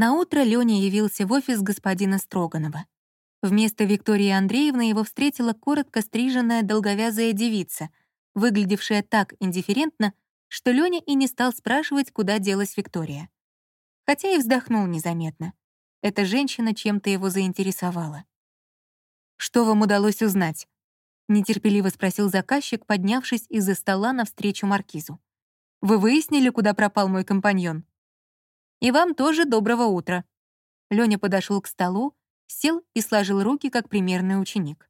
Наутро Лёня явился в офис господина Строганова. Вместо Виктории Андреевны его встретила коротко стриженная долговязая девица, выглядевшая так индифферентно, что Лёня и не стал спрашивать, куда делась Виктория. Хотя и вздохнул незаметно. Эта женщина чем-то его заинтересовала. «Что вам удалось узнать?» — нетерпеливо спросил заказчик, поднявшись из-за стола навстречу маркизу. «Вы выяснили, куда пропал мой компаньон?» «И вам тоже доброго утра». Лёня подошел к столу, сел и сложил руки, как примерный ученик.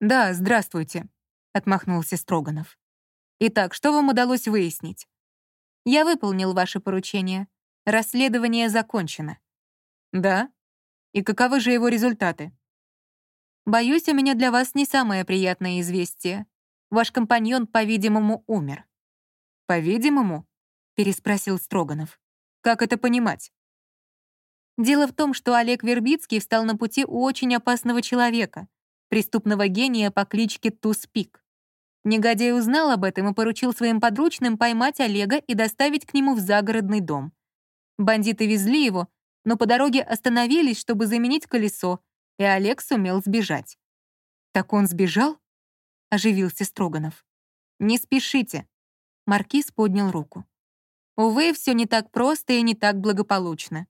«Да, здравствуйте», — отмахнулся Строганов. «Итак, что вам удалось выяснить?» «Я выполнил ваше поручение. Расследование закончено». «Да? И каковы же его результаты?» «Боюсь, у меня для вас не самое приятное известие. Ваш компаньон, по-видимому, умер». «По-видимому?» — переспросил Строганов. «Как это понимать?» Дело в том, что Олег Вербицкий встал на пути у очень опасного человека, преступного гения по кличке Туспик. Негодяй узнал об этом и поручил своим подручным поймать Олега и доставить к нему в загородный дом. Бандиты везли его, но по дороге остановились, чтобы заменить колесо, и Олег сумел сбежать. «Так он сбежал?» — оживился Строганов. «Не спешите». Маркиз поднял руку. «Увы, все не так просто и не так благополучно.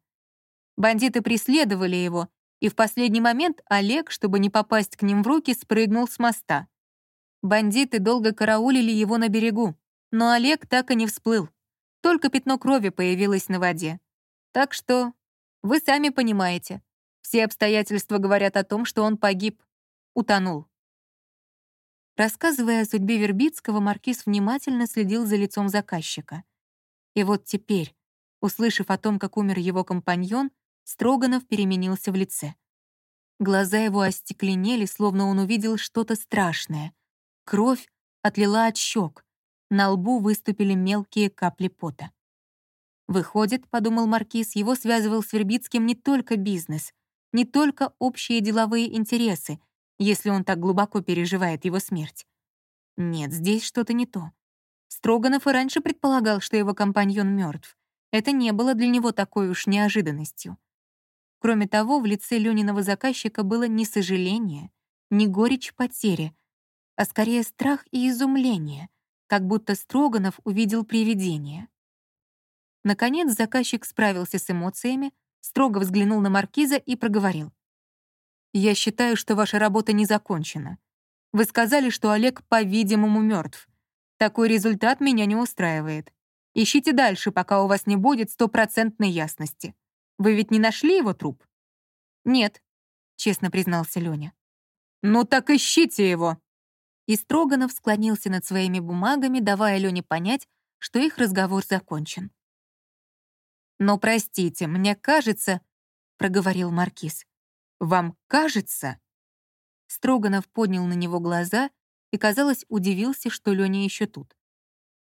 Бандиты преследовали его, и в последний момент Олег, чтобы не попасть к ним в руки, спрыгнул с моста. Бандиты долго караулили его на берегу, но Олег так и не всплыл. Только пятно крови появилось на воде. Так что вы сами понимаете, все обстоятельства говорят о том, что он погиб, утонул. Рассказывая о судьбе Вербицкого, Маркиз внимательно следил за лицом заказчика. И вот теперь, услышав о том, как умер его компаньон, Строганов переменился в лице. Глаза его остекленели, словно он увидел что-то страшное. Кровь отлила от щек. На лбу выступили мелкие капли пота. Выходит, подумал Маркиз, его связывал с Вербицким не только бизнес, не только общие деловые интересы, если он так глубоко переживает его смерть. Нет, здесь что-то не то. Строганов и раньше предполагал, что его компаньон мертв. Это не было для него такой уж неожиданностью. Кроме того, в лице Лёниного заказчика было не сожаление, не горечь потери, а скорее страх и изумление, как будто Строганов увидел привидение. Наконец заказчик справился с эмоциями, строго взглянул на маркиза и проговорил. «Я считаю, что ваша работа не закончена. Вы сказали, что Олег, по-видимому, мертв. Такой результат меня не устраивает. Ищите дальше, пока у вас не будет стопроцентной ясности. Вы ведь не нашли его труп?» «Нет», — честно признался Лёня. «Ну так ищите его!» И Строганов склонился над своими бумагами, давая Лёне понять, что их разговор закончен. «Но простите, мне кажется...» — проговорил Маркиз. «Вам кажется?» Строганов поднял на него глаза и, казалось, удивился, что Лёня еще тут.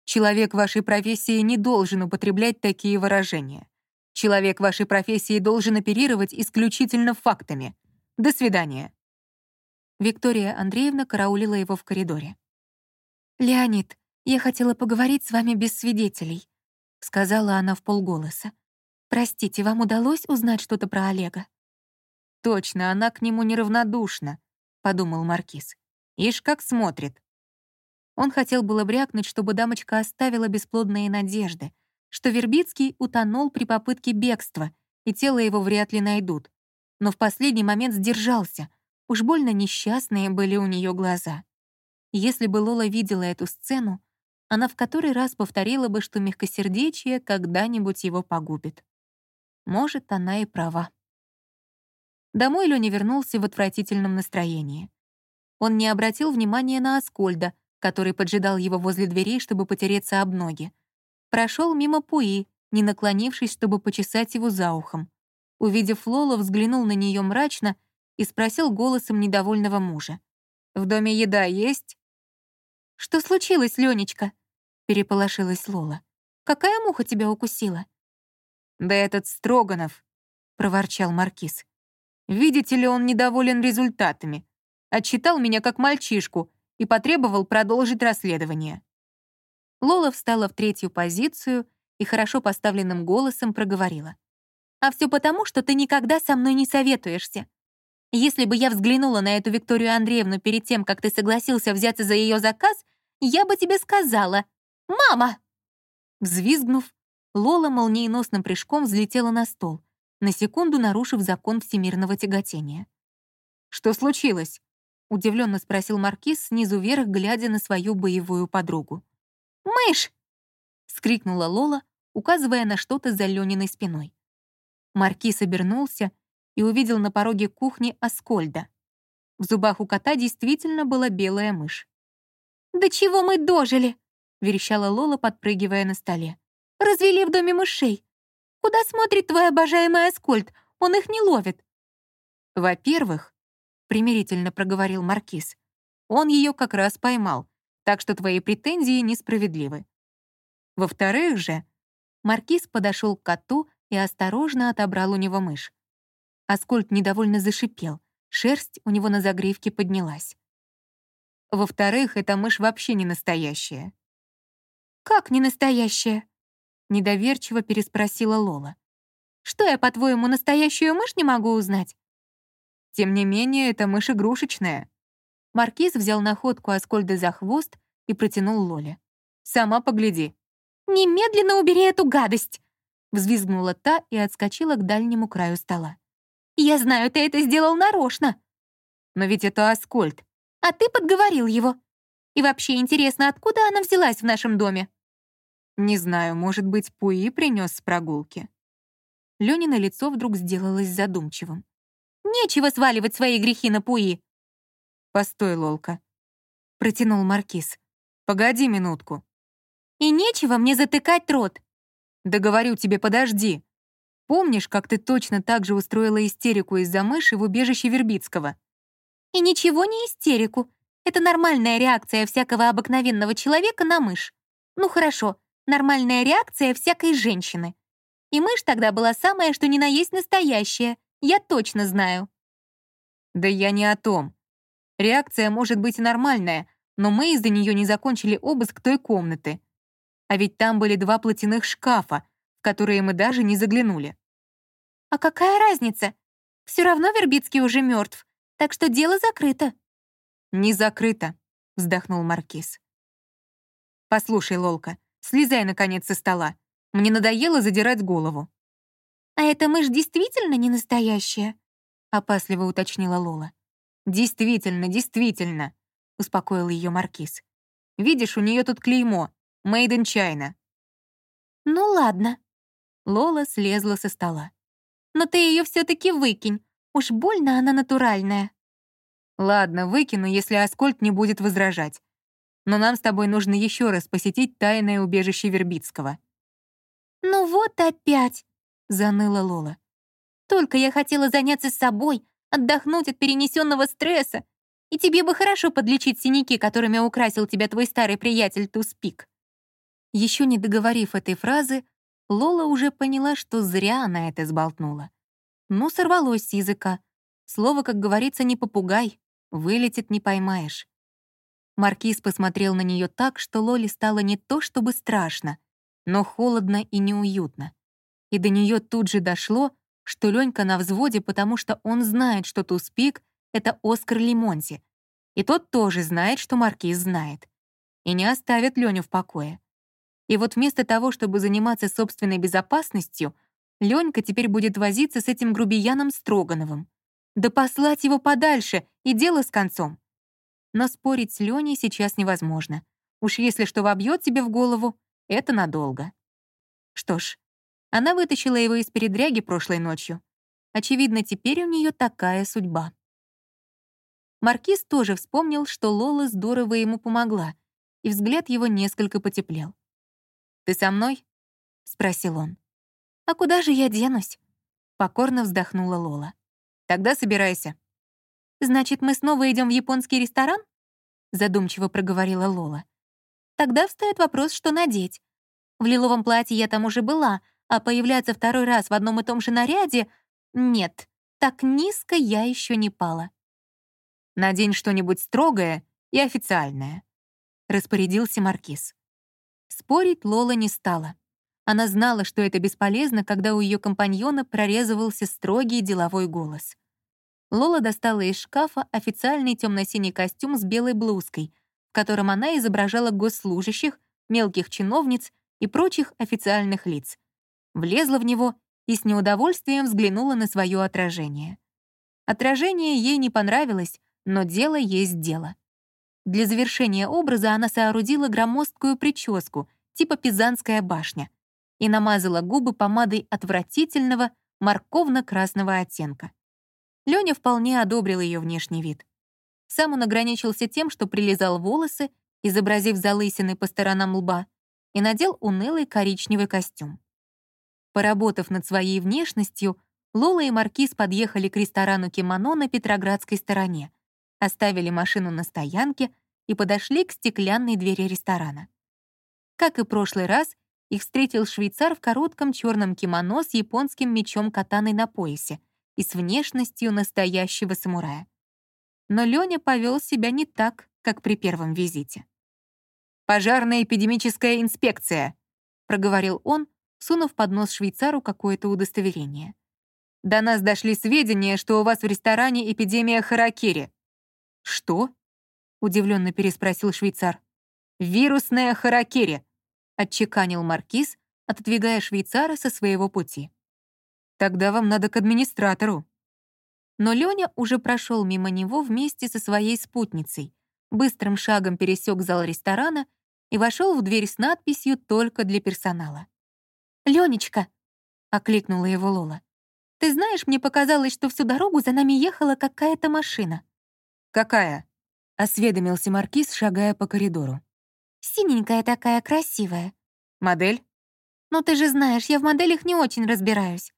«Человек вашей профессии не должен употреблять такие выражения. Человек вашей профессии должен оперировать исключительно фактами. До свидания». Виктория Андреевна караулила его в коридоре. «Леонид, я хотела поговорить с вами без свидетелей», — сказала она в полголоса. «Простите, вам удалось узнать что-то про Олега?» «Точно, она к нему неравнодушна», — подумал Маркиз. «Ишь, как смотрит». Он хотел было брякнуть, чтобы дамочка оставила бесплодные надежды, что Вербицкий утонул при попытке бегства, и тело его вряд ли найдут. Но в последний момент сдержался. Уж больно несчастные были у нее глаза. Если бы Лола видела эту сцену, она в который раз повторила бы, что мягкосердечие когда-нибудь его погубит. Может, она и права. Домой Лёня вернулся в отвратительном настроении. Он не обратил внимания на Аскольда, который поджидал его возле дверей, чтобы потереться об ноги прошел мимо Пуи, не наклонившись, чтобы почесать его за ухом. Увидев Лолу, взглянул на нее мрачно и спросил голосом недовольного мужа. «В доме еда есть?» «Что случилось, Ленечка?» — переполошилась Лола. «Какая муха тебя укусила?» «Да этот Строганов», — проворчал Маркиз. «Видите ли, он недоволен результатами. Отчитал меня как мальчишку и потребовал продолжить расследование. Лола встала в третью позицию и хорошо поставленным голосом проговорила. А все потому, что ты никогда со мной не советуешься. Если бы я взглянула на эту Викторию Андреевну перед тем, как ты согласился взяться за ее заказ, я бы тебе сказала «Мама!» Взвизгнув, Лола молниеносным прыжком взлетела на стол, на секунду нарушив закон всемирного тяготения. «Что случилось?» — удивленно спросил Маркиз снизу вверх, глядя на свою боевую подругу. «Мышь!» — скрикнула Лола, указывая на что-то за Лёниной спиной. Маркиз обернулся и увидел на пороге кухни Аскольда. В зубах у кота действительно была белая мышь. «Да чего мы дожили?» — верещала Лола, подпрыгивая на столе. «Развели в доме мышей. Куда смотрит твой обожаемый Аскольд? Он их не ловит». «Во-первых, — примирительно проговорил Маркиз, — он ее как раз поймал, так что твои претензии несправедливы. Во-вторых же, Маркиз подошел к коту и осторожно отобрал у него мышь. Аскольд недовольно зашипел, шерсть у него на загривке поднялась. Во-вторых, эта мышь вообще не настоящая. «Как не настоящая?» — недоверчиво переспросила Лола. «Что я, по-твоему, настоящую мышь не могу узнать?» «Тем не менее, эта мышь игрушечная». Маркиз взял находку Аскольда за хвост и протянул Лоле. «Сама погляди». «Немедленно убери эту гадость!» Взвизгнула та и отскочила к дальнему краю стола. «Я знаю, ты это сделал нарочно!» «Но ведь это Аскольд!» «А ты подговорил его! И вообще интересно, откуда она взялась в нашем доме?» «Не знаю, может быть, Пуи принес с прогулки». Лёнина лицо вдруг сделалось задумчивым. «Нечего сваливать свои грехи на Пуи!» «Постой, Лолка», — протянул Маркиз. «Погоди минутку». И нечего мне затыкать рот. Да говорю тебе, подожди. Помнишь, как ты точно так же устроила истерику из-за мыши в убежище Вербицкого? И ничего не истерику. Это нормальная реакция всякого обыкновенного человека на мышь. Ну хорошо, нормальная реакция всякой женщины. И мышь тогда была самая, что ни на есть настоящая. Я точно знаю. Да я не о том. Реакция может быть нормальная, но мы из-за нее не закончили обыск той комнаты. А ведь там были два платяных шкафа, в которые мы даже не заглянули. А какая разница? Все равно Вербицкий уже мертв, так что дело закрыто. Не закрыто, вздохнул Маркиз. Послушай, Лолка, слезай наконец со стола. Мне надоело задирать голову. А эта мышь действительно не настоящая? Опасливо уточнила Лола. Действительно, действительно, успокоил ее Маркиз. Видишь, у нее тут клеймо, Made in China». «Ну ладно». Лола слезла со стола. «Но ты ее все таки выкинь. Уж больно она натуральная». «Ладно, выкину, если Аскольд не будет возражать. Но нам с тобой нужно еще раз посетить тайное убежище Вербицкого». «Ну вот опять», — заныла Лола. «Только я хотела заняться собой, отдохнуть от перенесенного стресса, и тебе бы хорошо подлечить синяки, которыми украсил тебя твой старый приятель Туспик». Еще не договорив этой фразы, Лола уже поняла, что зря она это сболтнула. Ну, сорвалось с языка. Слово, как говорится, не попугай, вылетит не поймаешь. Маркиз посмотрел на нее так, что Лоле стало не то чтобы страшно, но холодно и неуютно. И до нее тут же дошло, что Ленька на взводе, потому что он знает, что Туспик — это Оскар Лимонти. И тот тоже знает, что Маркиз знает. И не оставит Леню в покое. И вот вместо того, чтобы заниматься собственной безопасностью, Ленька теперь будет возиться с этим грубияном Строгановым. Да послать его подальше, и дело с концом. Но спорить с Леней сейчас невозможно. Уж если что вобьет тебе в голову, это надолго. Что ж, она вытащила его из передряги прошлой ночью. Очевидно, теперь у нее такая судьба. Маркиз тоже вспомнил, что Лола здорово ему помогла, и взгляд его несколько потеплел. «Ты со мной?» — спросил он. «А куда же я денусь?» — покорно вздохнула Лола. «Тогда собирайся». «Значит, мы снова идем в японский ресторан?» — задумчиво проговорила Лола. «Тогда встает вопрос, что надеть. В лиловом платье я там уже была, а появляться второй раз в одном и том же наряде... Нет, так низко я еще не пала». «Надень что-нибудь строгое и официальное», — распорядился Маркиз. Спорить Лола не стала. Она знала, что это бесполезно, когда у ее компаньона прорезывался строгий деловой голос. Лола достала из шкафа официальный темно-синий костюм с белой блузкой, в котором она изображала госслужащих, мелких чиновниц и прочих официальных лиц. Влезла в него и с неудовольствием взглянула на свое отражение. Отражение ей не понравилось, но дело есть дело. Для завершения образа она соорудила громоздкую прическу, типа Пизанская башня, и намазала губы помадой отвратительного морковно-красного оттенка. Лёня вполне одобрил ее внешний вид. Сам он ограничился тем, что прилизал волосы, изобразив залысины по сторонам лба, и надел унылый коричневый костюм. Поработав над своей внешностью, Лола и Маркиз подъехали к ресторану «Кимоно» на Петроградской стороне, оставили машину на стоянке и подошли к стеклянной двери ресторана. Как и прошлый раз, их встретил швейцар в коротком черном кимоно с японским мечом катаной на поясе и с внешностью настоящего самурая. Но Лёня повел себя не так, как при первом визите. «Пожарная эпидемическая инспекция», — проговорил он, сунув под нос швейцару какое-то удостоверение. До нас дошли сведения, что у вас в ресторане эпидемия харакири». «Что?» — удивленно переспросил швейцар. «Вирусная харакири», — отчеканил маркиз, отодвигая швейцара со своего пути. «Тогда вам надо к администратору». Но Лёня уже прошел мимо него вместе со своей спутницей, быстрым шагом пересек зал ресторана и вошел в дверь с надписью «Только для персонала». «Лёнечка!» — окликнула его Лола. Ты знаешь, мне показалось, что всю дорогу за нами ехала какая-то машина». «Какая?» — осведомился Маркиз, шагая по коридору. «Синенькая такая, красивая». «Модель?» «Ну ты же знаешь, я в моделях не очень разбираюсь».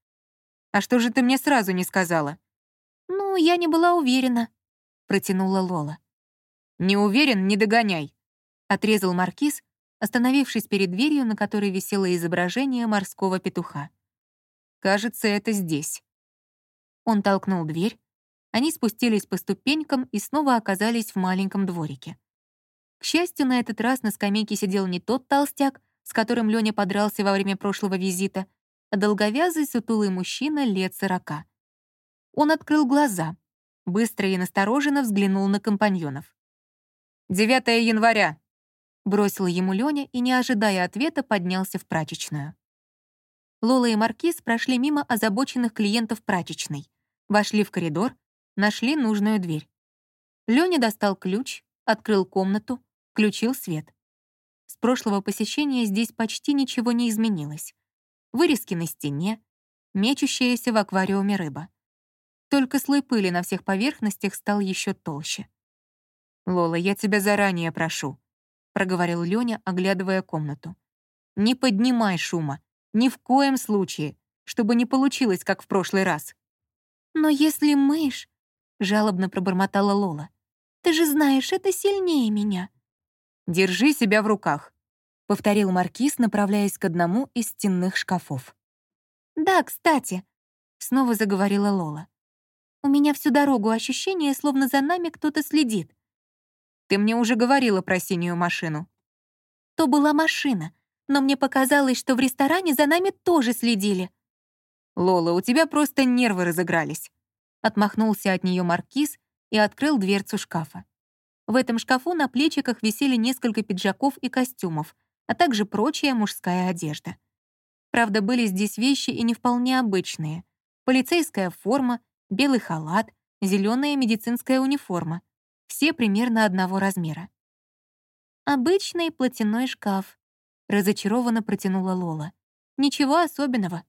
«А что же ты мне сразу не сказала?» «Ну, я не была уверена», — протянула Лола. «Не уверен, не догоняй», — отрезал Маркиз, остановившись перед дверью, на которой висело изображение морского петуха. Кажется, это здесь». Он толкнул дверь. Они спустились по ступенькам и снова оказались в маленьком дворике. К счастью, на этот раз на скамейке сидел не тот толстяк, с которым Лёня подрался во время прошлого визита, а долговязый сутулый мужчина лет сорока. Он открыл глаза, быстро и настороженно взглянул на компаньонов. «9 января», — бросил ему Лёня и, не ожидая ответа, поднялся в прачечную. Лола и Маркиз прошли мимо озабоченных клиентов прачечной, вошли в коридор, нашли нужную дверь. Лёня достал ключ, открыл комнату, включил свет. С прошлого посещения здесь почти ничего не изменилось. Вырезки на стене, мечущаяся в аквариуме рыба. Только слой пыли на всех поверхностях стал еще толще. «Лола, я тебя заранее прошу», — проговорил Лёня, оглядывая комнату. «Не поднимай шума, ни в коем случае, чтобы не получилось, как в прошлый раз. «Но если мышь...» — жалобно пробормотала Лола. «Ты же знаешь, это сильнее меня». «Держи себя в руках», — повторил Маркиз, направляясь к одному из стенных шкафов. «Да, кстати», — снова заговорила Лола. «У меня всю дорогу ощущение, словно за нами кто-то следит». «Ты мне уже говорила про синюю машину». «То была машина, но мне показалось, что в ресторане за нами тоже следили». «Лола, у тебя просто нервы разыгрались», — отмахнулся от нее маркиз и открыл дверцу шкафа. В этом шкафу на плечиках висели несколько пиджаков и костюмов, а также прочая мужская одежда. Правда, были здесь вещи и не вполне обычные. Полицейская форма, белый халат, зеленая медицинская униформа. Все примерно одного размера. «Обычный платяной шкаф», Разочарованно протянула Лола. «Ничего особенного».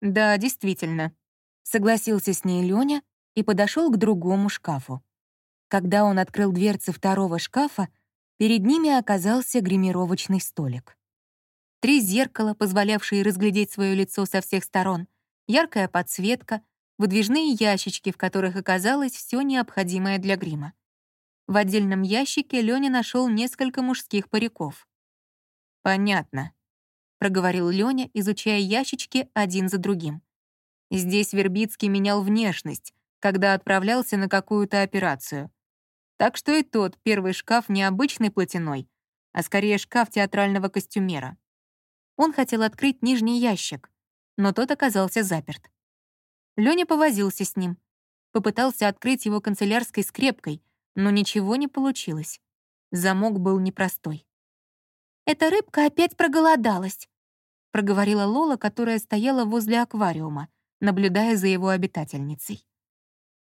«Да, действительно», — согласился с ней Лёня и подошел к другому шкафу. Когда он открыл дверцы второго шкафа, перед ними оказался гримировочный столик. Три зеркала, позволявшие разглядеть свое лицо со всех сторон, яркая подсветка, выдвижные ящички, в которых оказалось все необходимое для грима. В отдельном ящике Лёня нашел несколько мужских париков. «Понятно», — проговорил Лёня, изучая ящички один за другим. Здесь Вербицкий менял внешность, когда отправлялся на какую-то операцию. Так что и тот первый шкаф не обычный платяной, а скорее шкаф театрального костюмера. Он хотел открыть нижний ящик, но тот оказался заперт. Лёня повозился с ним, попытался открыть его канцелярской скрепкой, но ничего не получилось. Замок был непростой. «Эта рыбка опять проголодалась», — проговорила Лола, которая стояла возле аквариума, наблюдая за его обитательницей.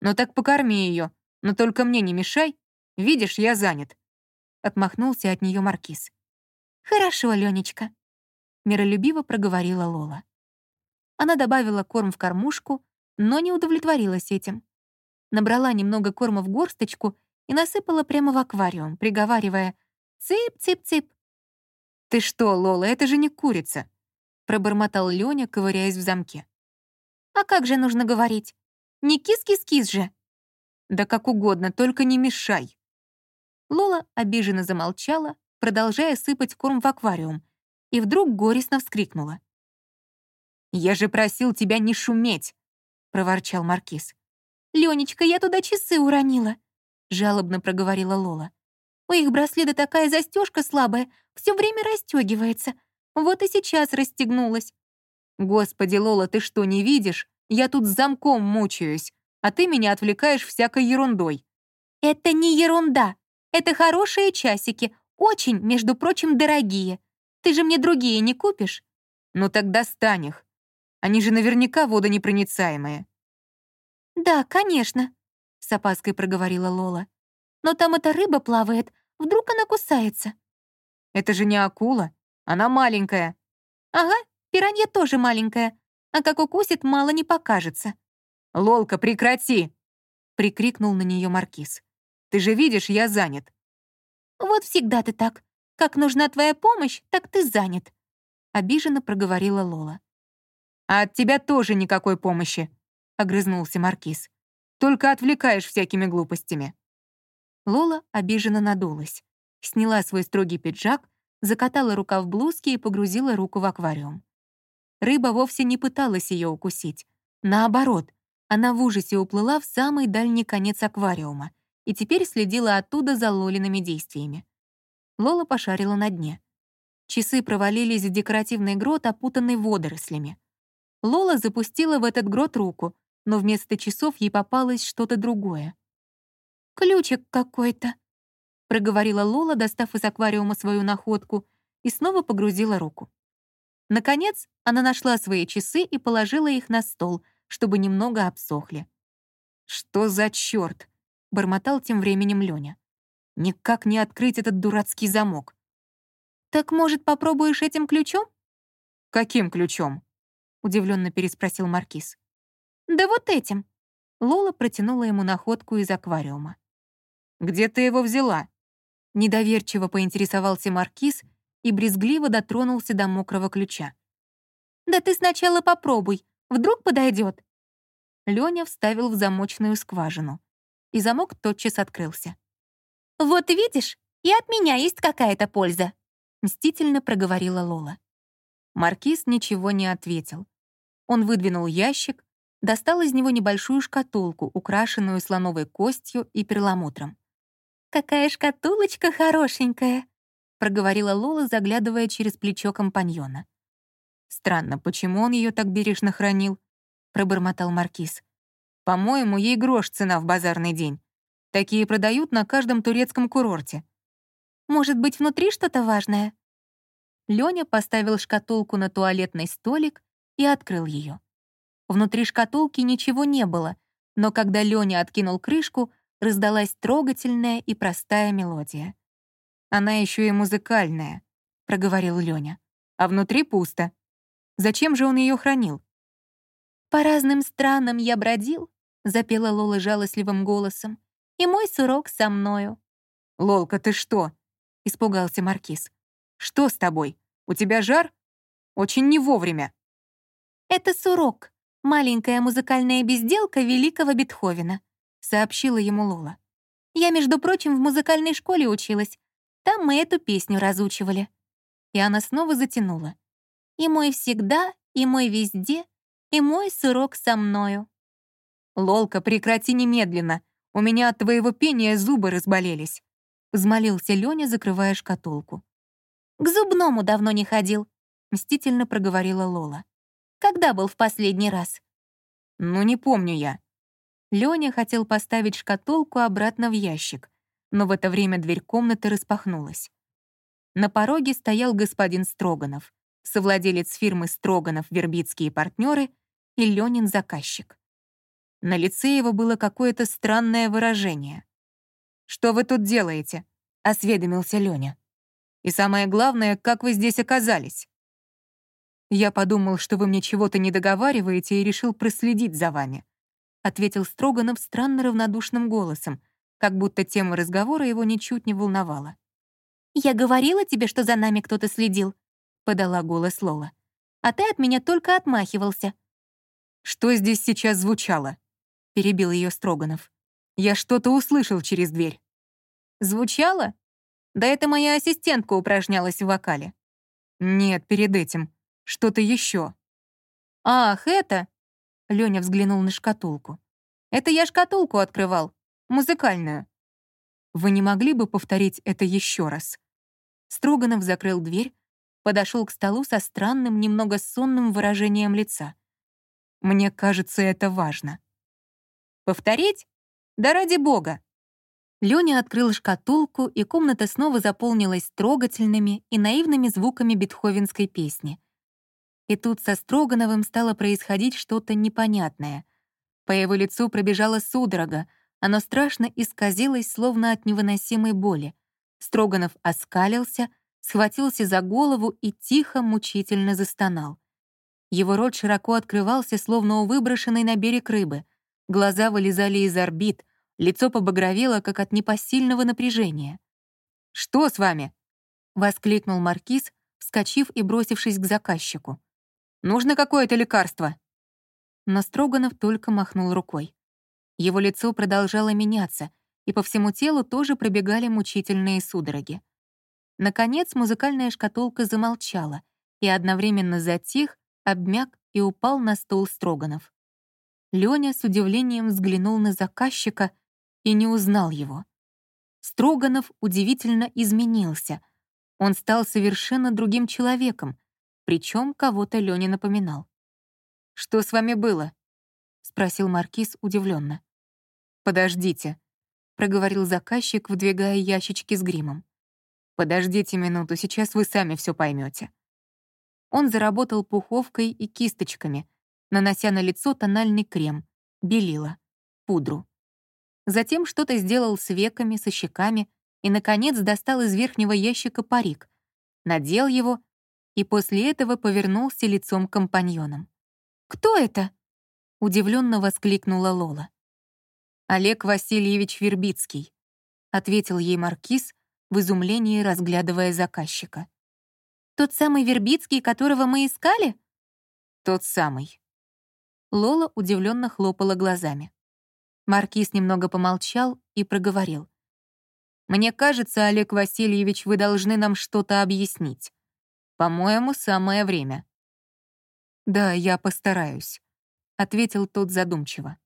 «Ну так покорми ее, но только мне не мешай. Видишь, я занят», — отмахнулся от нее Маркиз. «Хорошо, Ленечка», — миролюбиво проговорила Лола. Она добавила корм в кормушку, но не удовлетворилась этим. Набрала немного корма в горсточку и насыпала прямо в аквариум, приговаривая «Цып-цып-цып». «Ты что, Лола, это же не курица!» — пробормотал Лёня, ковыряясь в замке. «А как же нужно говорить? Не кис-кис-кис же!» «Да как угодно, только не мешай!» Лола обиженно замолчала, продолжая сыпать корм в аквариум, и вдруг горестно вскрикнула. «Я же просил тебя не шуметь!» — проворчал Маркиз. «Ленечка, я туда часы уронила», — жалобно проговорила Лола. «У их браслета такая застежка слабая, все время расстегивается. Вот и сейчас расстегнулась». «Господи, Лола, ты что, не видишь? Я тут с замком мучаюсь, а ты меня отвлекаешь всякой ерундой». «Это не ерунда. Это хорошие часики, очень, между прочим, дорогие. Ты же мне другие не купишь?» «Ну тогда стань их. Они же наверняка водонепроницаемые». «Да, конечно», — с опаской проговорила Лола. «Но там эта рыба плавает, вдруг она кусается». «Это же не акула, она маленькая». «Ага, пиранья тоже маленькая, а как укусит, мало не покажется». «Лолка, прекрати!» — прикрикнул на нее Маркиз. «Ты же видишь, я занят». «Вот всегда ты так. Как нужна твоя помощь, так ты занят», — обиженно проговорила Лола. «А от тебя тоже никакой помощи», — огрызнулся Маркиз. «Только отвлекаешь всякими глупостями». Лола обиженно надулась, сняла свой строгий пиджак, закатала рукав блузки и погрузила руку в аквариум. Рыба вовсе не пыталась ее укусить. Наоборот, она в ужасе уплыла в самый дальний конец аквариума и теперь следила оттуда за Лолиными действиями. Лола пошарила на дне. Часы провалились в декоративный грот, опутанный водорослями. Лола запустила в этот грот руку, но вместо часов ей попалось что-то другое. «Ключик какой-то», — проговорила Лола, достав из аквариума свою находку, и снова погрузила руку. Наконец, она нашла свои часы и положила их на стол, чтобы немного обсохли. «Что за чёрт?» — бормотал тем временем Лёня. «Никак не открыть этот дурацкий замок». «Так, может, попробуешь этим ключом?» «Каким ключом?» — удивленно переспросил Маркиз. «Да вот этим». Лола протянула ему находку из аквариума. «Где ты его взяла?» Недоверчиво поинтересовался Маркиз и брезгливо дотронулся до мокрого ключа. «Да ты сначала попробуй, вдруг подойдет. Лёня вставил в замочную скважину, и замок тотчас открылся. «Вот видишь, и от меня есть какая-то польза», мстительно проговорила Лола. Маркиз ничего не ответил. Он выдвинул ящик, достал из него небольшую шкатулку, украшенную слоновой костью и перламутром. «Какая шкатулочка хорошенькая!» — проговорила Лола, заглядывая через плечо компаньона. «Странно, почему он ее так бережно хранил?» — пробормотал Маркиз. «По-моему, ей грош цена в базарный день. Такие продают на каждом турецком курорте». «Может быть, внутри что-то важное?» Лёня поставил шкатулку на туалетный столик и открыл ее. Внутри шкатулки ничего не было, но когда Лёня откинул крышку, раздалась трогательная и простая мелодия. «Она еще и музыкальная», — проговорил Лёня. «А внутри пусто. Зачем же он ее хранил?» «По разным странам я бродил», — запела Лола жалостливым голосом, «и мой сурок со мною». «Лолка, ты что?» — испугался Маркиз. «Что с тобой? У тебя жар? Очень не вовремя». «Это сурок», маленькая музыкальная безделка великого Бетховена», — сообщила ему Лола. «Я, между прочим, в музыкальной школе училась. Там мы эту песню разучивали». И она снова затянула. «И мой всегда, и мой везде, и мой сурок со мною». «Лолка, прекрати немедленно. У меня от твоего пения зубы разболелись», — взмолился Лёня, закрывая шкатулку. «К зубному давно не ходил», — Мстительно проговорила Лола. «Когда был в последний раз?» «Ну, не помню я». Лёня хотел поставить шкатулку обратно в ящик, но в это время дверь комнаты распахнулась. На пороге стоял господин Строганов, совладелец фирмы Строганов Вербицкие партнеры и Лёнин заказчик. На лице его было какое-то странное выражение. «Что вы тут делаете?» — осведомился Лёня. «И самое главное, как вы здесь оказались?» «Я подумал, что вы мне чего-то не договариваете и решил проследить за вами», ответил Строганов странно равнодушным голосом, как будто тема разговора его ничуть не волновала. «Я говорила тебе, что за нами кто-то следил», — подала голос Лола. «А ты от меня только отмахивался». «Что здесь сейчас звучало?» — перебил ее Строганов. «Я что-то услышал через дверь». «Звучало? Да это моя ассистентка упражнялась в вокале». «Нет, перед этим. Что-то еще. «Ах, это...» — Лёня взглянул на шкатулку. «Это я шкатулку открывал. Музыкальную». «Вы не могли бы повторить это еще раз?» Строганов закрыл дверь, подошел к столу со странным, немного сонным выражением лица. «Мне кажется, это важно». «Повторить? Да ради бога!» Лёня открыл шкатулку, и комната снова заполнилась трогательными и наивными звуками бетховенской песни. И тут со Строгановым стало происходить что-то непонятное. По его лицу пробежала судорога, оно страшно исказилось, словно от невыносимой боли. Строганов оскалился, схватился за голову и тихо, мучительно застонал. Его рот широко открывался, словно у выброшенной на берег рыбы. Глаза вылезали из орбит, лицо побагровело, как от непосильного напряжения. «Что с вами?» — воскликнул Маркиз, вскочив и бросившись к заказчику. Нужно какое-то лекарство?» Но Строганов только махнул рукой. Его лицо продолжало меняться, и по всему телу тоже пробегали мучительные судороги. Наконец музыкальная шкатулка замолчала и одновременно затих, обмяк и упал на стол Строганов. Лёня с удивлением взглянул на заказчика и не узнал его. Строганов удивительно изменился. Он стал совершенно другим человеком, причем кого-то Лёня напоминал. «Что с вами было?» — спросил Маркиз удивленно. «Подождите», — проговорил заказчик, выдвигая ящички с гримом. «Подождите минуту, сейчас вы сами все поймете. Он заработал пуховкой и кисточками, нанося на лицо тональный крем, белила, пудру. Затем что-то сделал с веками, со щеками и, наконец, достал из верхнего ящика парик, надел его и после этого повернулся лицом к компаньонам. «Кто это?» — удивленно воскликнула Лола. «Олег Васильевич Вербицкий», — ответил ей маркиз, в изумлении разглядывая заказчика. «Тот самый Вербицкий, которого мы искали?» «Тот самый». Лола удивленно хлопала глазами. Маркиз немного помолчал и проговорил. «Мне кажется, Олег Васильевич, вы должны нам что-то объяснить. По-моему, самое время». «Да, я постараюсь», — ответил тот задумчиво.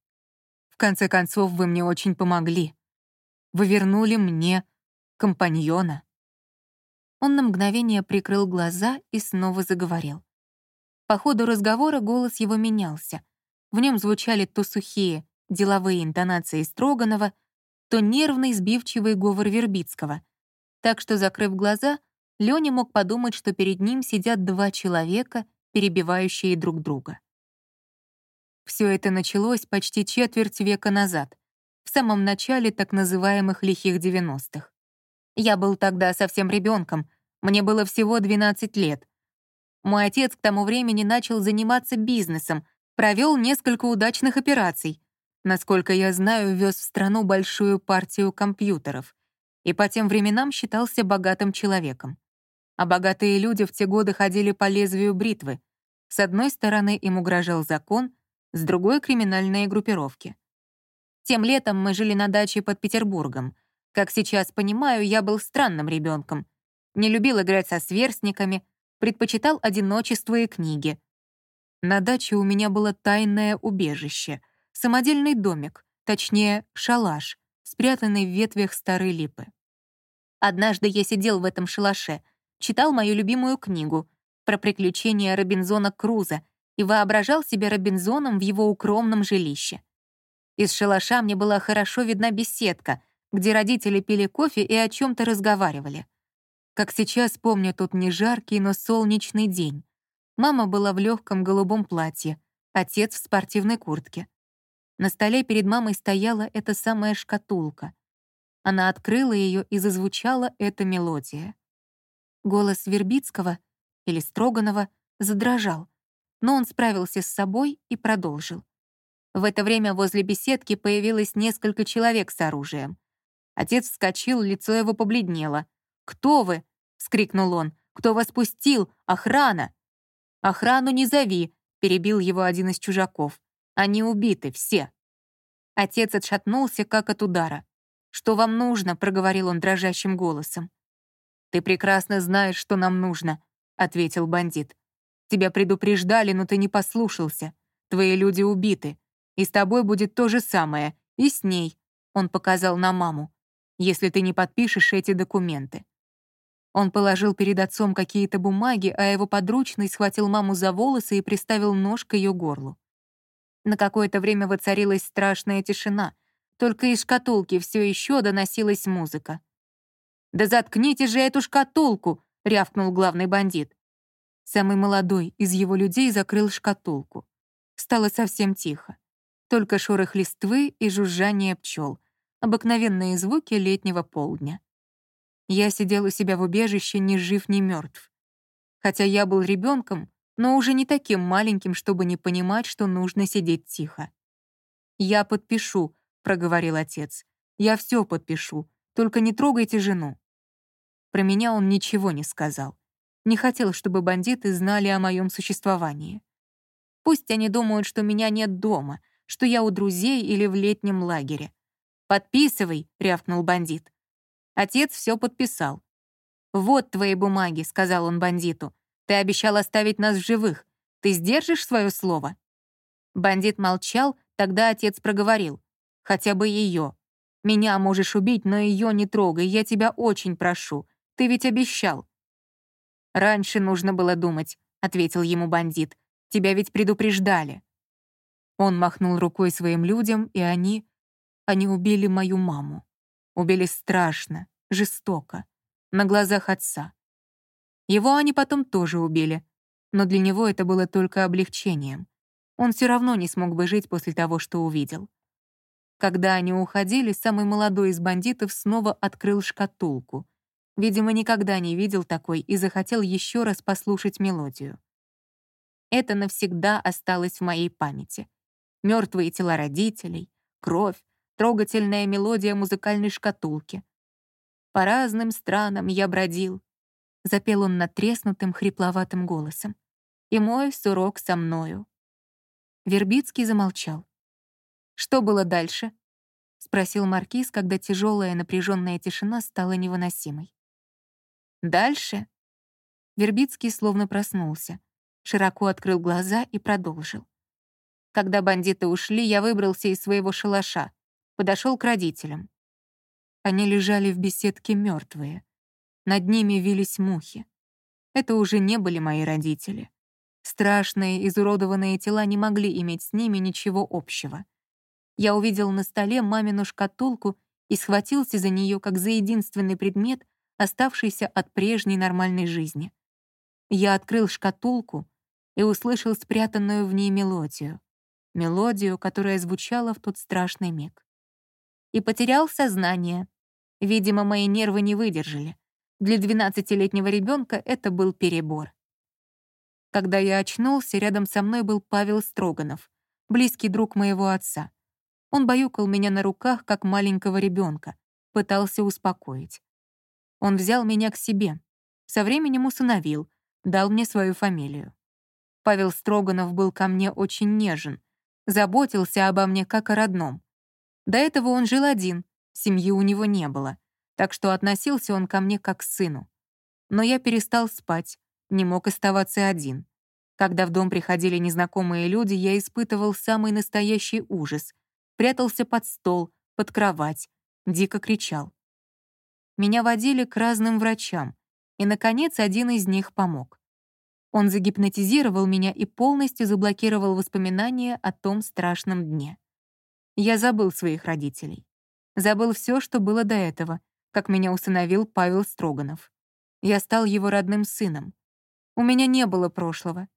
«В конце концов, вы мне очень помогли. Вы вернули мне компаньона». Он на мгновение прикрыл глаза и снова заговорил. По ходу разговора голос его менялся. В нем звучали то сухие, деловые интонации Строганова, то нервный, сбивчивый говор Вербицкого. Так что, закрыв глаза, Лёня мог подумать, что перед ним сидят два человека, перебивающие друг друга. Все это началось почти четверть века назад, в самом начале так называемых лихих 90-х. Я был тогда совсем ребенком, мне было всего 12 лет. Мой отец к тому времени начал заниматься бизнесом, провел несколько удачных операций. Насколько я знаю, вез в страну большую партию компьютеров и по тем временам считался богатым человеком а богатые люди в те годы ходили по лезвию бритвы. С одной стороны им угрожал закон, с другой — криминальные группировки. Тем летом мы жили на даче под Петербургом. Как сейчас понимаю, я был странным ребенком. Не любил играть со сверстниками, предпочитал одиночество и книги. На даче у меня было тайное убежище, самодельный домик, точнее, шалаш, спрятанный в ветвях старой липы. Однажды я сидел в этом шалаше, читал мою любимую книгу, про приключения Робинзона Круза и воображал себя Робинзоном в его укромном жилище. Из шалаша мне была хорошо видна беседка, где родители пили кофе и о чем то разговаривали. Как сейчас помню тот не жаркий, но солнечный день. Мама была в легком голубом платье, отец в спортивной куртке. На столе перед мамой стояла эта самая шкатулка. Она открыла ее и зазвучала эта мелодия. Голос Вербицкого или Строганова задрожал, но он справился с собой и продолжил. В это время возле беседки появилось несколько человек с оружием. Отец вскочил, лицо его побледнело. «Кто вы?» — вскрикнул он. «Кто вас пустил? Охрана!» «Охрану не зови!» — перебил его один из чужаков. «Они убиты, все!» Отец отшатнулся, как от удара. «Что вам нужно?» — проговорил он дрожащим голосом. «Ты прекрасно знаешь, что нам нужно», — ответил бандит. «Тебя предупреждали, но ты не послушался. Твои люди убиты. И с тобой будет то же самое. И с ней», — он показал на маму, «если ты не подпишешь эти документы». Он положил перед отцом какие-то бумаги, а его подручный схватил маму за волосы и приставил нож к ее горлу. На какое-то время воцарилась страшная тишина. Только из шкатулки все еще доносилась музыка. «Да заткните же эту шкатулку!» — рявкнул главный бандит. Самый молодой из его людей закрыл шкатулку. Стало совсем тихо. Только шорох листвы и жужжание пчел, обыкновенные звуки летнего полдня. Я сидел у себя в убежище ни жив, ни мертв. Хотя я был ребенком, но уже не таким маленьким, чтобы не понимать, что нужно сидеть тихо. «Я подпишу», — проговорил отец. «Я все подпишу, только не трогайте жену». Про меня он ничего не сказал. Не хотел, чтобы бандиты знали о моем существовании. Пусть они думают, что меня нет дома, что я у друзей или в летнем лагере. «Подписывай», — рявкнул бандит. Отец все подписал. «Вот твои бумаги», — сказал он бандиту. «Ты обещал оставить нас в живых. Ты сдержишь свое слово?» Бандит молчал, тогда отец проговорил. «Хотя бы ее. Меня можешь убить, но ее не трогай, я тебя очень прошу. Ты ведь обещал». «Раньше нужно было думать», — ответил ему бандит. «Тебя ведь предупреждали». Он махнул рукой своим людям, и они... Они убили мою маму. Убили страшно, жестоко, на глазах отца. Его они потом тоже убили, но для него это было только облегчением. Он все равно не смог бы жить после того, что увидел. Когда они уходили, самый молодой из бандитов снова открыл шкатулку. Видимо, никогда не видел такой и захотел еще раз послушать мелодию. Это навсегда осталось в моей памяти. Мертвые тела родителей, кровь, трогательная мелодия музыкальной шкатулки. «По разным странам я бродил», — запел он натреснутым, хрипловатым голосом. «И мой сурок со мною». Вербицкий замолчал. «Что было дальше?» — спросил Маркиз, когда тяжелая напряженная тишина стала невыносимой. «Дальше?» Вербицкий словно проснулся, широко открыл глаза и продолжил. Когда бандиты ушли, я выбрался из своего шалаша, подошел к родителям. Они лежали в беседке мертвые. Над ними вились мухи. Это уже не были мои родители. Страшные, изуродованные тела не могли иметь с ними ничего общего. Я увидел на столе мамину шкатулку и схватился за нее как за единственный предмет, оставшийся от прежней нормальной жизни. Я открыл шкатулку и услышал спрятанную в ней мелодию. Мелодию, которая звучала в тот страшный миг и потерял сознание. Видимо, мои нервы не выдержали. Для 12-летнего ребенка это был перебор. Когда я очнулся, рядом со мной был Павел Строганов, близкий друг моего отца. Он баюкал меня на руках, как маленького ребенка, пытался успокоить. Он взял меня к себе, со временем усыновил, дал мне свою фамилию. Павел Строганов был ко мне очень нежен, заботился обо мне как о родном. До этого он жил один, семьи у него не было, так что относился он ко мне как к сыну. Но я перестал спать, не мог оставаться один. Когда в дом приходили незнакомые люди, я испытывал самый настоящий ужас. Прятался под стол, под кровать, дико кричал. Меня водили к разным врачам, и, наконец, один из них помог. Он загипнотизировал меня и полностью заблокировал воспоминания о том страшном дне. Я забыл своих родителей. Забыл все, что было до этого, как меня усыновил Павел Строганов. Я стал его родным сыном. У меня не было прошлого.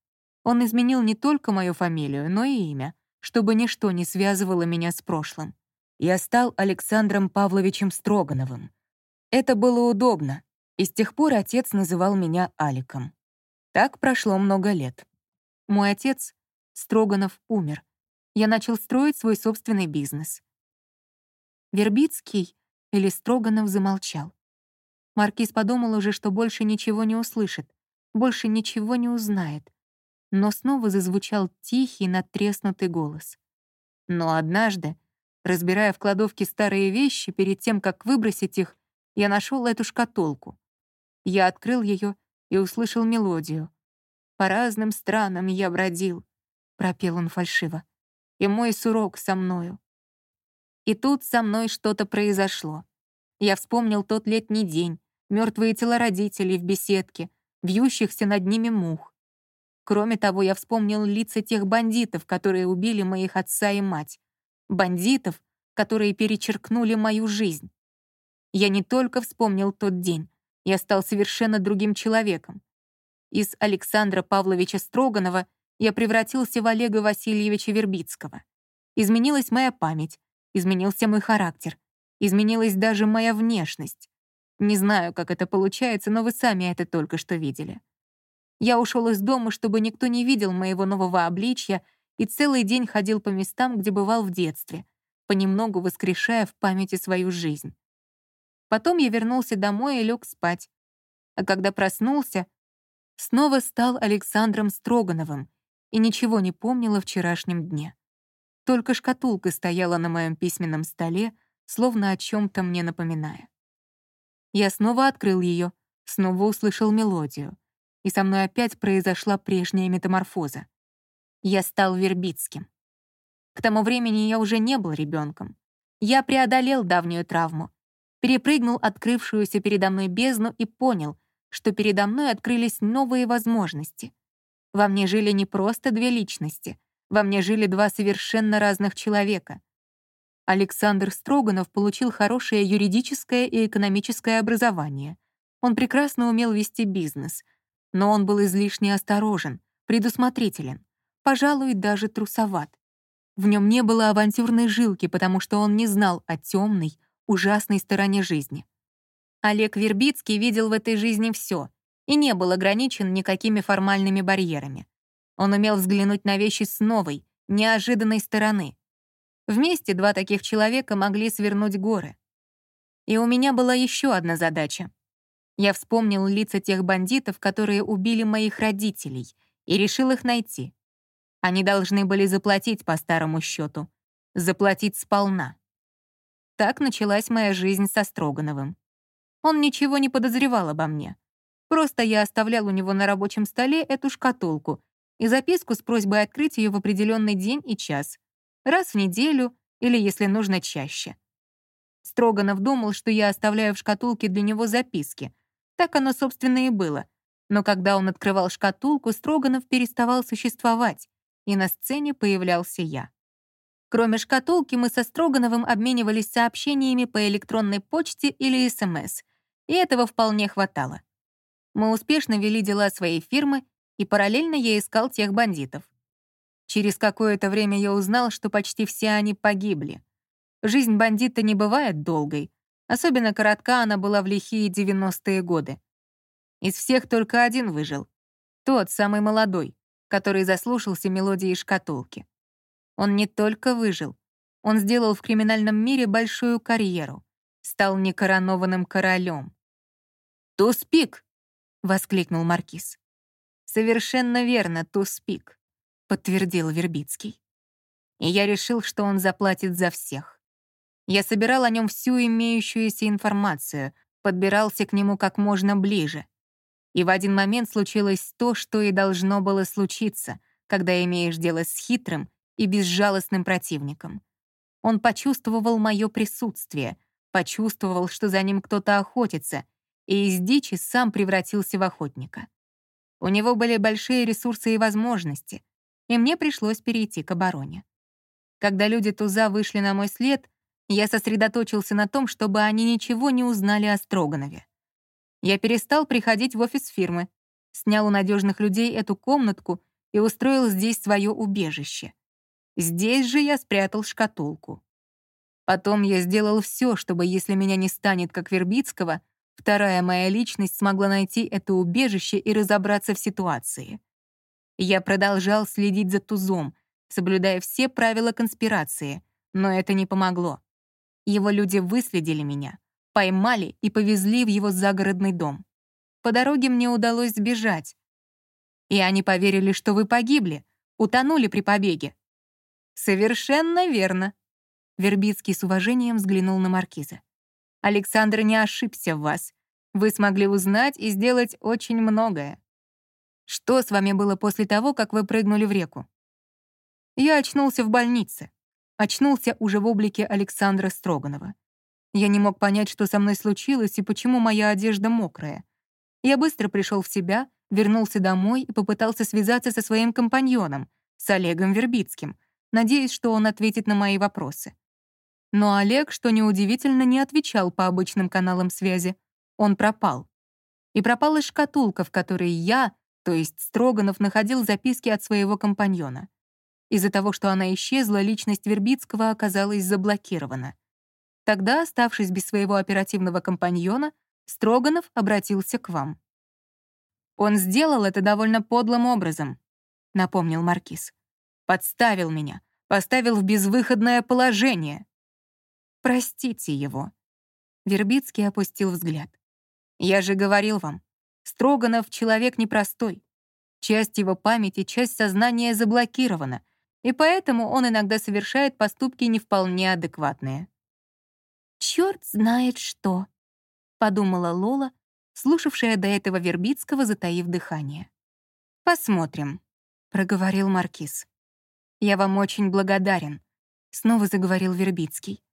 Он изменил не только мою фамилию, но и имя, чтобы ничто не связывало меня с прошлым. Я стал Александром Павловичем Строгановым. Это было удобно, и с тех пор отец называл меня Аликом. Так прошло много лет. Мой отец, Строганов, умер. Я начал строить свой собственный бизнес. Вербицкий или Строганов замолчал. Маркиз подумал уже, что больше ничего не услышит, больше ничего не узнает. Но снова зазвучал тихий, надтреснутый голос. Но однажды, разбирая в кладовке старые вещи, перед тем, как выбросить их, я нашел эту шкатулку. Я открыл ее и услышал мелодию. «По разным странам я бродил», — пропел он фальшиво, «и мой сурок со мною». И тут со мной что-то произошло. Я вспомнил тот летний день, мертвые тела родителей в беседке, вьющихся над ними мух. Кроме того, я вспомнил лица тех бандитов, которые убили моих отца и мать. Бандитов, которые перечеркнули мою жизнь. Я не только вспомнил тот день, я стал совершенно другим человеком. Из Александра Павловича Строганова я превратился в Олега Васильевича Вербицкого. Изменилась моя память, изменился мой характер, изменилась даже моя внешность. Не знаю, как это получается, но вы сами это только что видели. Я ушел из дома, чтобы никто не видел моего нового обличья, и целый день ходил по местам, где бывал в детстве, понемногу воскрешая в памяти свою жизнь. Потом я вернулся домой и лег спать. А когда проснулся, снова стал Александром Строгановым и ничего не помнил о вчерашнем дне. Только шкатулка стояла на моем письменном столе, словно о чем то мне напоминая. Я снова открыл ее, снова услышал мелодию, и со мной опять произошла прежняя метаморфоза. Я стал Вербицким. К тому времени я уже не был ребенком. Я преодолел давнюю травму перепрыгнул открывшуюся передо мной бездну и понял, что передо мной открылись новые возможности. Во мне жили не просто две личности, во мне жили два совершенно разных человека. Александр Строганов получил хорошее юридическое и экономическое образование. Он прекрасно умел вести бизнес, но он был излишне осторожен, предусмотрителен, пожалуй, даже трусоват. В нем не было авантюрной жилки, потому что он не знал о темной, ужасной стороне жизни. Олег Вербицкий видел в этой жизни все и не был ограничен никакими формальными барьерами. Он умел взглянуть на вещи с новой, неожиданной стороны. Вместе два таких человека могли свернуть горы. И у меня была еще одна задача. Я вспомнил лица тех бандитов, которые убили моих родителей, и решил их найти. Они должны были заплатить по старому счету, заплатить сполна. Так началась моя жизнь со Строгановым. Он ничего не подозревал обо мне. Просто я оставлял у него на рабочем столе эту шкатулку и записку с просьбой открыть ее в определенный день и час, раз в неделю или, если нужно, чаще. Строганов думал, что я оставляю в шкатулке для него записки. Так оно, собственно, и было. Но когда он открывал шкатулку, Строганов переставал существовать, и на сцене появлялся я. Кроме шкатулки, мы со Строгановым обменивались сообщениями по электронной почте или СМС, и этого вполне хватало. Мы успешно вели дела своей фирмы, и параллельно я искал тех бандитов. Через какое-то время я узнал, что почти все они погибли. Жизнь бандита не бывает долгой, особенно коротка она была в лихие 90-е годы. Из всех только один выжил. Тот, самый молодой, который заслушался мелодии шкатулки. Он не только выжил, он сделал в криминальном мире большую карьеру, стал некоронованным королем. «Туспик!» — воскликнул Маркиз. «Совершенно верно, туспик», — подтвердил Вербицкий. И я решил, что он заплатит за всех. Я собирал о нем всю имеющуюся информацию, подбирался к нему как можно ближе. И в один момент случилось то, что и должно было случиться, когда имеешь дело с хитрым и безжалостным противником. Он почувствовал мое присутствие, почувствовал, что за ним кто-то охотится, и из дичи сам превратился в охотника. У него были большие ресурсы и возможности, и мне пришлось перейти к обороне. Когда люди Туза вышли на мой след, я сосредоточился на том, чтобы они ничего не узнали о Строганове. Я перестал приходить в офис фирмы, снял у надежных людей эту комнатку и устроил здесь свое убежище. Здесь же я спрятал шкатулку. Потом я сделал все, чтобы, если меня не станет как Вербицкого, вторая моя личность смогла найти это убежище и разобраться в ситуации. Я продолжал следить за Тузом, соблюдая все правила конспирации, но это не помогло. Его люди выследили меня, поймали и повезли в его загородный дом. По дороге мне удалось сбежать. И они поверили, что вы погибли, утонули при побеге. Совершенно верно. Вербицкий с уважением взглянул на маркиза. Александр не ошибся в вас. Вы смогли узнать и сделать очень многое. Что с вами было после того, как вы прыгнули в реку? Я очнулся в больнице. Очнулся уже в облике Александра Строганова. Я не мог понять, что со мной случилось и почему моя одежда мокрая. Я быстро пришел в себя, вернулся домой и попытался связаться со своим компаньоном, с Олегом Вербицким, надеясь, что он ответит на мои вопросы. Но Олег, что неудивительно, не отвечал по обычным каналам связи. Он пропал. И пропала шкатулка, в которой я, то есть Строганов, находил записки от своего компаньона. Из-за того, что она исчезла, личность Вербицкого оказалась заблокирована. Тогда, оставшись без своего оперативного компаньона, Строганов обратился к вам. «Он сделал это довольно подлым образом», — напомнил Маркиз. «Подставил меня, поставил в безвыходное положение». «Простите его». Вербицкий опустил взгляд. «Я же говорил вам, Строганов — человек непростой. Часть его памяти, часть сознания заблокирована, и поэтому он иногда совершает поступки не вполне адекватные. «Чёрт знает что», — подумала Лола, слушавшая до этого Вербицкого, затаив дыхание. «Посмотрим», — проговорил Маркиз. «Я вам очень благодарен», — снова заговорил Вербицкий.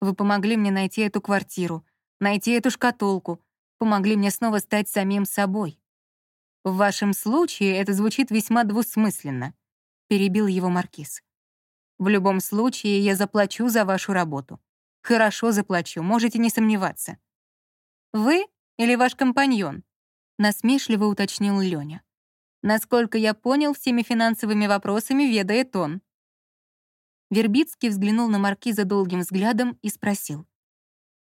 «Вы помогли мне найти эту квартиру, найти эту шкатулку, помогли мне снова стать самим собой. В вашем случае это звучит весьма двусмысленно», — перебил его Маркиз. «В любом случае я заплачу за вашу работу. Хорошо заплачу, можете не сомневаться. Вы или ваш компаньон? Насмешливо уточнил Лёня. Насколько я понял, всеми финансовыми вопросами ведает он. Вербицкий взглянул на маркиза долгим взглядом и спросил.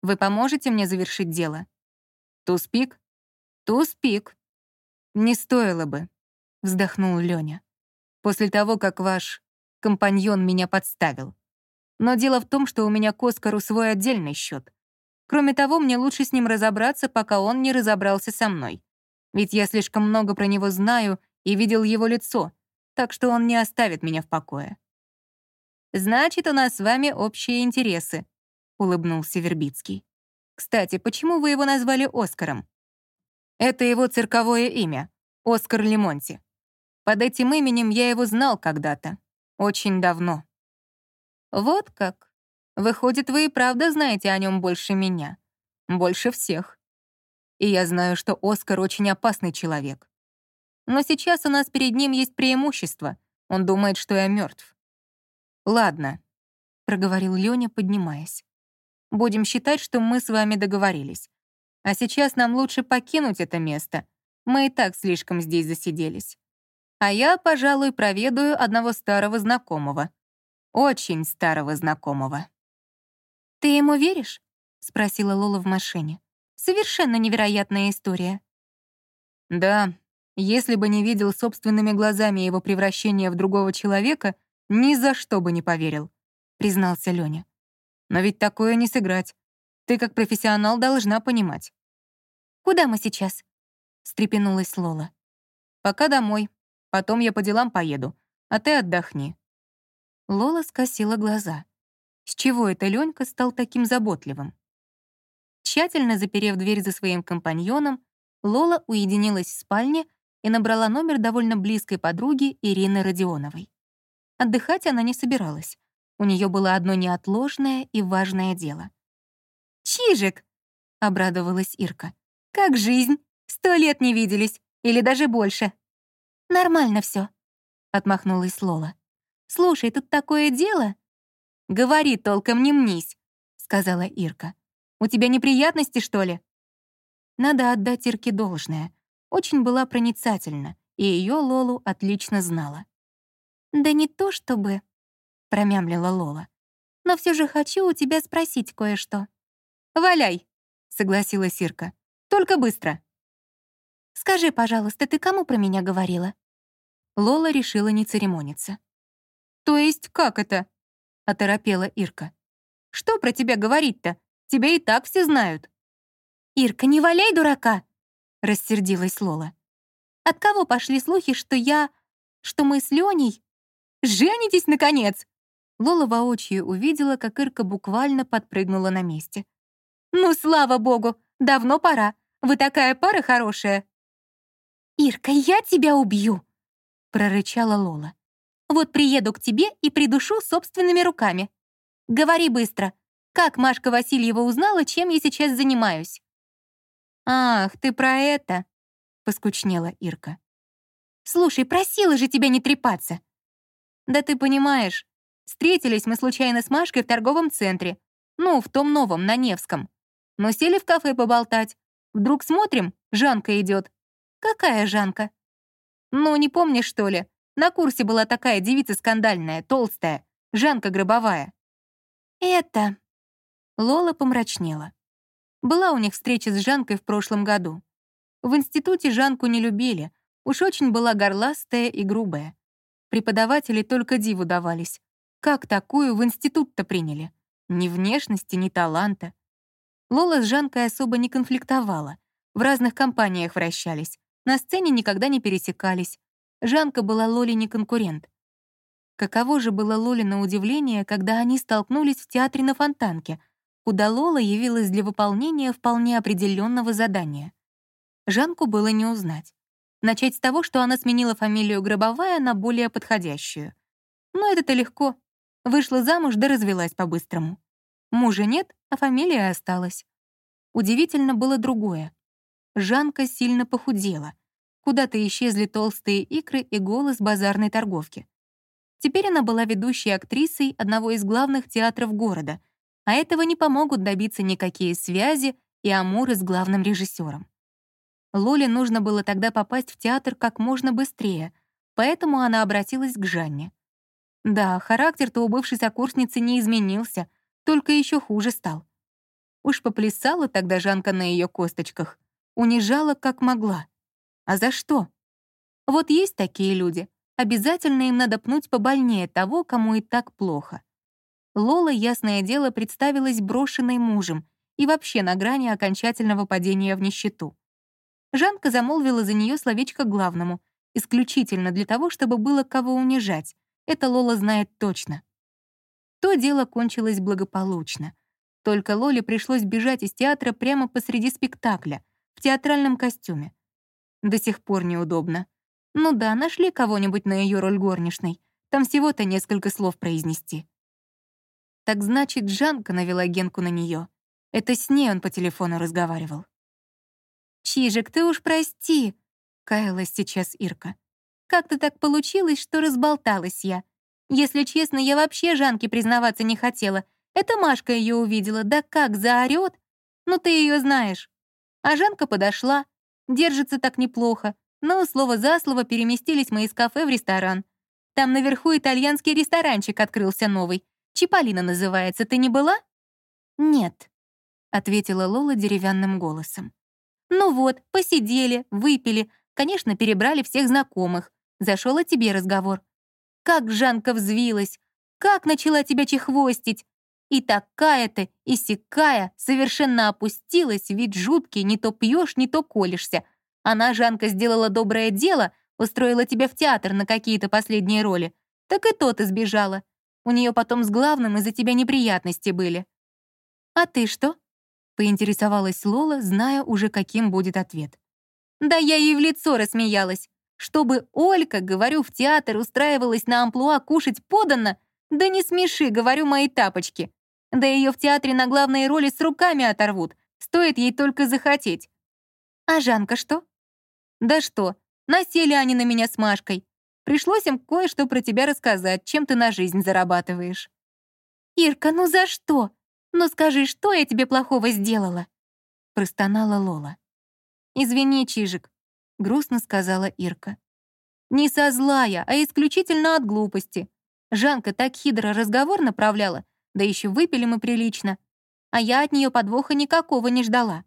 «Вы поможете мне завершить дело?» «Туспик?» «Туспик». «Не стоило бы», — вздохнул Лёня. «После того, как ваш компаньон меня подставил. Но дело в том, что у меня к Оскару свой отдельный счет. Кроме того, мне лучше с ним разобраться, пока он не разобрался со мной. Ведь я слишком много про него знаю и видел его лицо, так что он не оставит меня в покое. «Значит, у нас с вами общие интересы», — улыбнулся Вербицкий. «Кстати, почему вы его назвали Оскаром?» «Это его цирковое имя — Оскар Лемонти. Под этим именем я его знал когда-то, очень давно». «Вот как. Выходит, вы и правда знаете о нем больше меня. Больше всех. И я знаю, что Оскар очень опасный человек. Но сейчас у нас перед ним есть преимущество. Он думает, что я мертв. «Ладно», — проговорил Лёня, поднимаясь. «Будем считать, что мы с вами договорились. А сейчас нам лучше покинуть это место. Мы и так слишком здесь засиделись. А я, пожалуй, проведаю одного старого знакомого. Очень старого знакомого. «Ты ему веришь?» — спросила Лола в машине. «Совершенно невероятная история». «Да, если бы не видел собственными глазами его превращение в другого человека, ни за что бы не поверил», — признался Лёня. «Но ведь такое не сыграть. Ты как профессионал должна понимать». «Куда мы сейчас?» — встрепенулась Лола. «Пока домой. Потом я по делам поеду, а ты отдохни. Лола скосила глаза. С чего это Ленька стал таким заботливым? Тщательно заперев дверь за своим компаньоном, Лола уединилась в спальне и набрала номер довольно близкой подруги Ирины Родионовой. Отдыхать она не собиралась. У нее было одно неотложное и важное дело. «Чижик!» — обрадовалась Ирка. «Как жизнь? Сто лет не виделись. Или даже больше?» «Нормально все, отмахнулась Лола. «Слушай, тут такое дело...» «Говори толком, не мнись», — сказала Ирка. «У тебя неприятности, что ли?» Надо отдать Ирке должное. Очень была проницательна, и ее Лолу отлично знала. «Да не то чтобы...» — промямлила Лола. «Но все же хочу у тебя спросить кое-что». «Валяй!» — согласилась Ирка. «Только быстро!» «Скажи, пожалуйста, ты кому про меня говорила?» Лола решила не церемониться. «То есть как это?» — оторопела Ирка. «Что про тебя говорить-то? Тебя и так все знают». «Ирка, не валяй дурака!» — рассердилась Лола. «От кого пошли слухи, что я... что мы с Леней...» «Женитесь, наконец!» Лола воочию увидела, как Ирка буквально подпрыгнула на месте. «Ну, слава богу, давно пора. Вы такая пара хорошая». «Ирка, я тебя убью!» — прорычала Лола. «Вот приеду к тебе и придушу собственными руками. Говори быстро, как Машка Васильева узнала, чем я сейчас занимаюсь?» «Ах, ты про это!» — поскучнела Ирка. «Слушай, просила же тебя не трепаться!» «Да ты понимаешь, встретились мы случайно с Машкой в торговом центре, ну, в том новом, на Невском. Но сели в кафе поболтать. Вдруг смотрим, Жанка идет. «Какая Жанка?» «Ну, не помнишь, что ли? На курсе была такая девица скандальная, толстая, Жанка Гробовая». «Это...» Лола помрачнела. Была у них встреча с Жанкой в прошлом году. В институте Жанку не любили, уж очень была горластая и грубая. Преподаватели только диву давались. Как такую в институт-то приняли? Ни внешности, ни таланта. Лола с Жанкой особо не конфликтовала. В разных компаниях вращались. На сцене никогда не пересекались. Жанка была Лоле не конкурент. Каково же было Лоле на удивление, когда они столкнулись в театре на Фонтанке, куда Лола явилась для выполнения вполне определенного задания. Жанку было не узнать. Начать с того, что она сменила фамилию Гробовая на более подходящую. Но это-то легко. Вышла замуж да развелась по-быстрому. Мужа нет, а фамилия осталась. Удивительно было другое. Жанка сильно похудела. Куда-то исчезли толстые икры и голос базарной торговки. Теперь она была ведущей актрисой одного из главных театров города, а этого не помогут добиться никакие связи и амуры с главным режиссером. Лоле нужно было тогда попасть в театр как можно быстрее, поэтому она обратилась к Жанне. Да, характер-то у бывшей сокурсницы не изменился, только еще хуже стал. Уж поплясала тогда Жанка на ее косточках, Унижала, как могла. А за что? Вот есть такие люди. Обязательно им надо пнуть побольнее того, кому и так плохо. Лола, ясное дело, представилась брошенной мужем и вообще на грани окончательного падения в нищету. Жанка замолвила за нее словечко главному, исключительно для того, чтобы было кого унижать. Это Лола знает точно. То дело кончилось благополучно. Только Лоле пришлось бежать из театра прямо посреди спектакля, в театральном костюме. До сих пор неудобно. Ну да, нашли кого-нибудь на ее роль горничной. Там всего-то несколько слов произнести. Так значит, Жанка навела Генку на нее. Это с ней он по телефону разговаривал. «Чижик, ты уж прости», — каялась сейчас Ирка. «Как-то так получилось, что разболталась я. Если честно, я вообще Жанке признаваться не хотела. Это Машка ее увидела, да как заорет. Ну ты ее знаешь. А Жанка подошла, держится так неплохо, но слово за слово переместились мы из кафе в ресторан. Там наверху итальянский ресторанчик открылся новый. Чиполлино называется. Ты не была? Нет, ответила Лола деревянным голосом. Ну вот, посидели, выпили, конечно, перебрали всех знакомых. Зашел о тебе разговор. Как Жанка взвилась, как начала тебя чехвостить. И такая-то, и сякая, совершенно опустилась, вид жуткий, не то пьешь, не то колешься. Она, Жанка, сделала доброе дело, устроила тебя в театр на какие-то последние роли. Так и тот избежала. У нее потом с главным из-за тебя неприятности были. «А ты что?» — поинтересовалась Лола, зная уже, каким будет ответ. «Да я ей в лицо рассмеялась. Чтобы Олька, говорю, в театр устраивалась на амплуа кушать подано, да не смеши, говорю, мои тапочки. Да ее в театре на главные роли с руками оторвут, стоит ей только захотеть. А Жанка что? «Да что, насели они на меня с Машкой. Пришлось им кое-что про тебя рассказать, чем ты на жизнь зарабатываешь». «Ирка, ну за что? Ну скажи, что я тебе плохого сделала?» Простонала Лола. «Извини, Чижик», — грустно сказала Ирка. «Не со злая, а исключительно от глупости. Жанка так хитро разговор направляла, да еще выпили мы прилично. А я от нее подвоха никакого не ждала.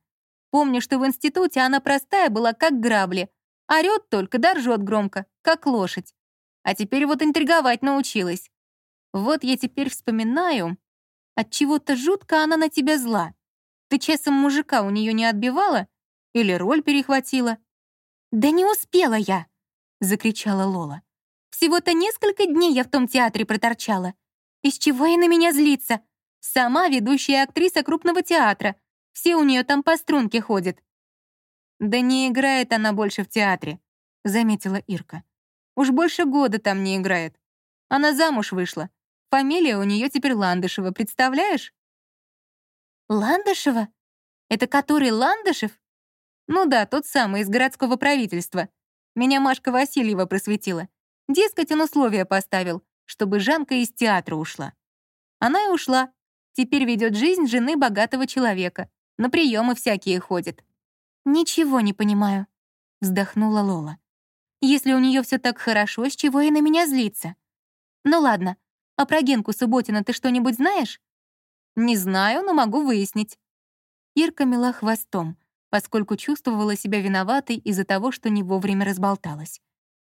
Помню, что в институте она простая была, как грабли. Орёт только, да ржёт громко, как лошадь. А теперь вот интриговать научилась. Вот я теперь вспоминаю, от чего то жутко она на тебя зла. Ты часом мужика у нее не отбивала? Или роль перехватила?» «Да не успела я!» — закричала Лола. «Всего-то несколько дней я в том театре проторчала. Из чего и на меня злиться? Сама ведущая актриса крупного театра. Все у нее там по струнке ходят». «Да не играет она больше в театре», — заметила Ирка. «Уж больше года там не играет. Она замуж вышла. Фамилия у нее теперь Ландышева, представляешь?» «Ландышева? Это который Ландышев?» «Ну да, тот самый, из городского правительства. Меня Машка Васильева просветила. Дескать, он условия поставил, чтобы Жанка из театра ушла. Она и ушла. Теперь ведет жизнь жены богатого человека. На приемы всякие ходит». «Ничего не понимаю», — вздохнула Лола. «Если у нее все так хорошо, с чего и на меня злиться? Ну ладно, а про Генку Субботина ты что-нибудь знаешь?» «Не знаю, но могу выяснить». Ирка мела хвостом, поскольку чувствовала себя виноватой из-за того, что не вовремя разболталась.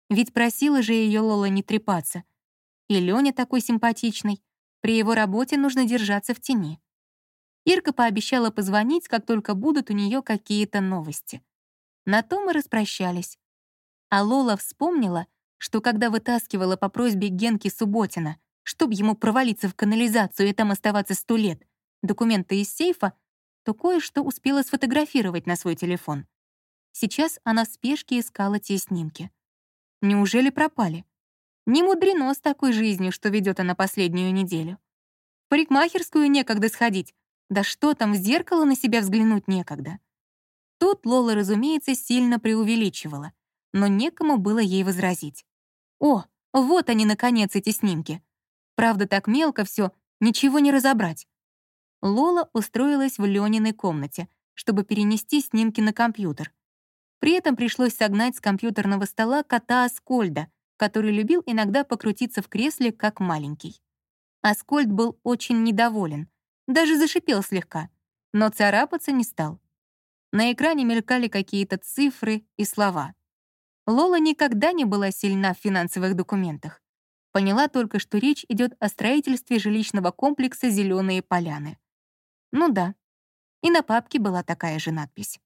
Ведь просила же ее Лола не трепаться. И Лёня такой симпатичный. При его работе нужно держаться в тени. Ирка пообещала позвонить, как только будут у нее какие-то новости. На то мы распрощались. А Лола вспомнила, что когда вытаскивала по просьбе Генки Субботина, чтобы ему провалиться в канализацию и там оставаться сто лет, документы из сейфа, то кое-что успела сфотографировать на свой телефон. Сейчас она в спешке искала те снимки. Неужели пропали? Не мудрено с такой жизнью, что ведет она последнюю неделю. В парикмахерскую некогда сходить. Да что там, в зеркало на себя взглянуть некогда. Тут Лола, разумеется, сильно преувеличивала, но некому было ей возразить. О, вот они, наконец, эти снимки. Правда, так мелко все, ничего не разобрать. Лола устроилась в Лёниной комнате, чтобы перенести снимки на компьютер. При этом пришлось согнать с компьютерного стола кота Аскольда, который любил иногда покрутиться в кресле, как маленький. Аскольд был очень недоволен, даже зашипел слегка, но царапаться не стал. На экране мелькали какие-то цифры и слова. Лола никогда не была сильна в финансовых документах. Поняла только, что речь идет о строительстве жилищного комплекса «Зеленые поляны». Ну да, и на папке была такая же надпись.